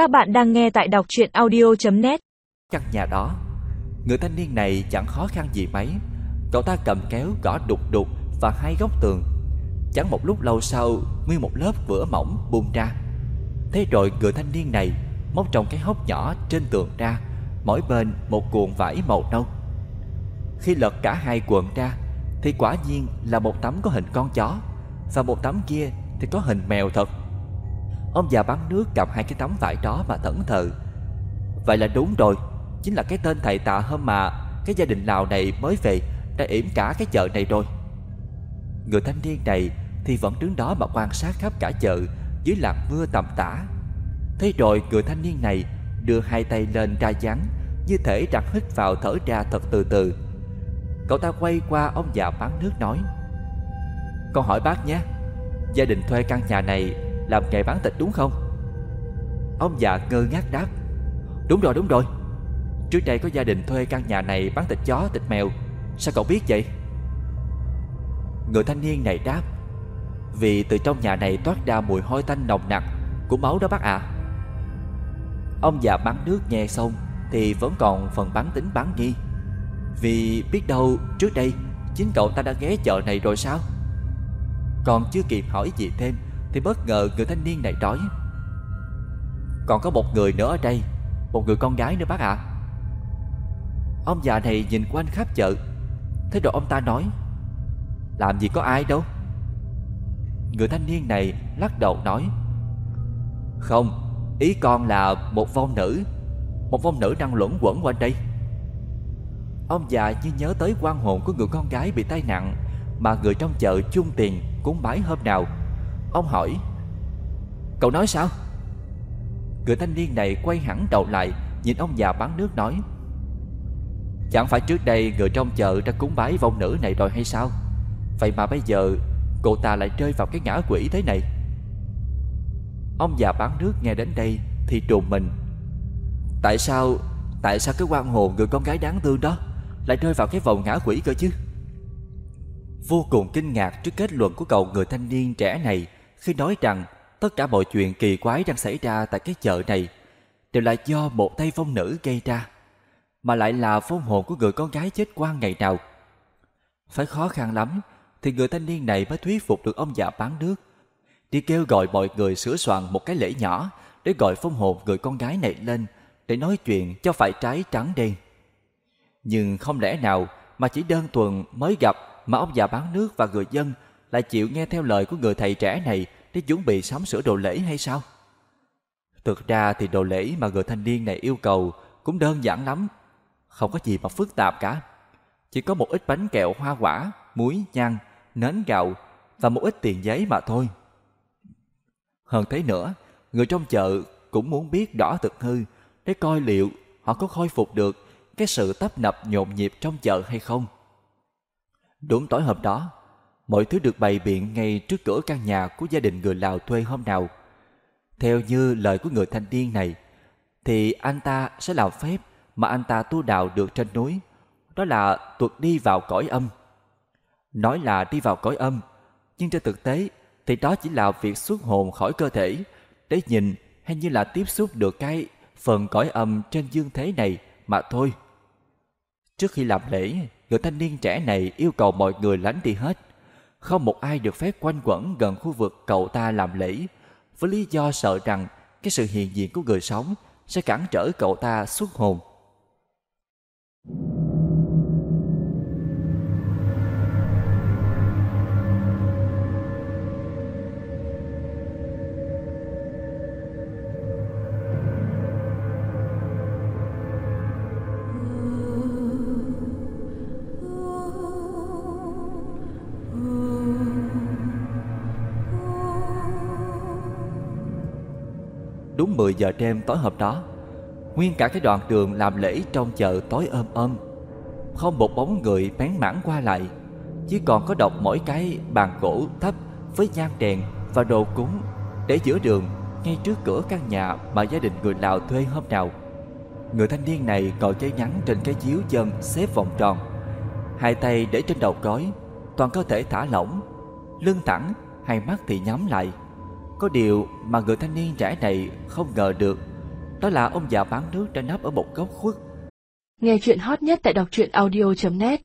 Các bạn đang nghe tại đọc chuyện audio.net Căn nhà đó, Người thanh niên này chẳng khó khăn gì mấy. Cậu ta cầm kéo, gõ đục đục Và hai góc tường. Chẳng một lúc lâu sau, Nguyên một lớp vữa mỏng bung ra. Thế rồi người thanh niên này Móc trong cái hốc nhỏ trên tường ra, Mỗi bên một cuộn vải màu nâu. Khi lật cả hai cuộn ra, Thì quả nhiên là một tấm có hình con chó Và một tấm kia thì có hình mèo thật. Ông già bán nước cầm hai cái tấm vải đó mà thẫn thờ. Vậy là đúng rồi, Chính là cái tên thầy tạ hôm mà Cái gia đình Lào này mới về Đã yểm cả cái chợ này rồi. Người thanh niên này Thì vẫn đứng đó mà quan sát khắp cả chợ Dưới làn mưa tầm tã. Thế rồi người thanh niên này Đưa hai tay lên ra dáng Như thể đặt hít vào thở ra thật từ từ. Cậu ta quay qua ông già bán nước nói, Con hỏi bác nhé, Gia đình thuê căn nhà này làm nghề bán thịt đúng không? Ông già ngơ ngác đáp. Đúng rồi đúng rồi. Trước đây có gia đình thuê căn nhà này bán thịt chó, thịt mèo. Sao cậu biết vậy? Người thanh niên này đáp. Vì từ trong nhà này toát ra mùi hôi tanh nồng nặc Của máu đó bác ạ. Ông già bán nước nghe xong Thì vẫn còn phần bán tính bán nghi. Vì biết đâu trước đây Chính cậu ta đã ghé chợ này rồi sao? Còn chưa kịp hỏi gì thêm thì bất ngờ người thanh niên này nói, Còn có một người nữa ở đây, Một người con gái nữa bác ạ. Ông già này nhìn quanh khắp chợ Thế rồi ông ta nói, Làm gì có ai đâu. Người thanh niên này lắc đầu nói, Không, Ý con là một vong nữ, Một vong nữ đang luẩn quẩn quanh đây. Ông già như nhớ tới quan hồn của người con gái bị tai nạn Mà người trong chợ chung tiền cúng bái hôm nào. Ông hỏi, Cậu nói sao? Người thanh niên này quay hẳn đầu lại, Nhìn ông già bán nước nói, Chẳng phải trước đây người trong chợ đã cúng bái vong nữ này rồi hay sao? Vậy mà bây giờ cô ta lại rơi vào cái ngã quỷ thế này. Ông già bán nước nghe đến đây thì trùm mình, Tại sao Tại sao cái quan hồn người con gái đáng thương đó Lại rơi vào cái vòng ngã quỷ cơ chứ? Vô cùng kinh ngạc trước kết luận của cậu người thanh niên trẻ này khi nói rằng tất cả mọi chuyện kỳ quái đang xảy ra tại cái chợ này Đều là do một tay phong nữ gây ra, Mà lại là phong hồn của người con gái chết quan ngày nào. Phải khó khăn lắm Thì người thanh niên này mới thuyết phục được ông già bán nước, Đi kêu gọi mọi người sửa soạn một cái lễ nhỏ Để gọi phong hồn người con gái này lên Để nói chuyện cho phải trái trắng đen. Nhưng không lẽ nào mà chỉ đơn thuần mới gặp Mà ông già bán nước và người dân lại chịu nghe theo lời của người thầy trẻ này Để chuẩn bị sắm sửa đồ lễ hay sao? Thực ra thì đồ lễ mà người thanh niên này yêu cầu Cũng đơn giản lắm. Không có gì mà phức tạp cả. Chỉ có một ít bánh kẹo hoa quả Muối, nhang, nến gạo Và một ít tiền giấy mà thôi. Hơn thế nữa, người trong chợ cũng muốn biết rõ thực hư để coi liệu họ có khôi phục được cái sự tấp nập nhộn nhịp trong chợ hay không. Đúng tối hôm đó, mọi thứ được bày biện ngay trước cửa căn nhà của gia đình người Lào thuê hôm nào. Theo như lời của người thanh niên này, thì anh ta sẽ làm phép mà anh ta tu đạo được trên núi, đó là tuột đi vào cõi âm. Nói là đi vào cõi âm, nhưng trên thực tế thì đó chỉ là việc xuất hồn khỏi cơ thể để nhìn hay như là tiếp xúc được cái phần cõi âm trên dương thế này mà thôi. Trước khi làm lễ, người thanh niên trẻ này yêu cầu mọi người lánh đi hết. Không một ai được phép quanh quẩn gần khu vực cậu ta làm lễ với lý do sợ rằng cái sự hiện diện của người sống sẽ cản trở cậu ta xuất hồn. Đúng 10 giờ đêm tối hôm đó. Nguyên cả cái đoạn đường làm lễ trong chợ tối ôm ôm. Không một bóng người bén mảng qua lại Chỉ còn có độc mỗi cái bàn gỗ thấp Với nhang đèn và đồ cúng Để giữa đường ngay trước cửa căn nhà Mà gia đình người Lào thuê hôm nào. Người thanh niên này ngồi chơi ngắn trên cái chiếu chân xếp vòng tròn Hai tay để trên đầu gối Toàn cơ thể thả lỏng Lưng thẳng, hai mắt thì nhắm lại có điều mà người thanh niên trẻ này không ngờ được, Đó là ông già bán nước đã nấp ở một góc khuất. Nghe chuyện hot nhất tại đọc truyện audio.net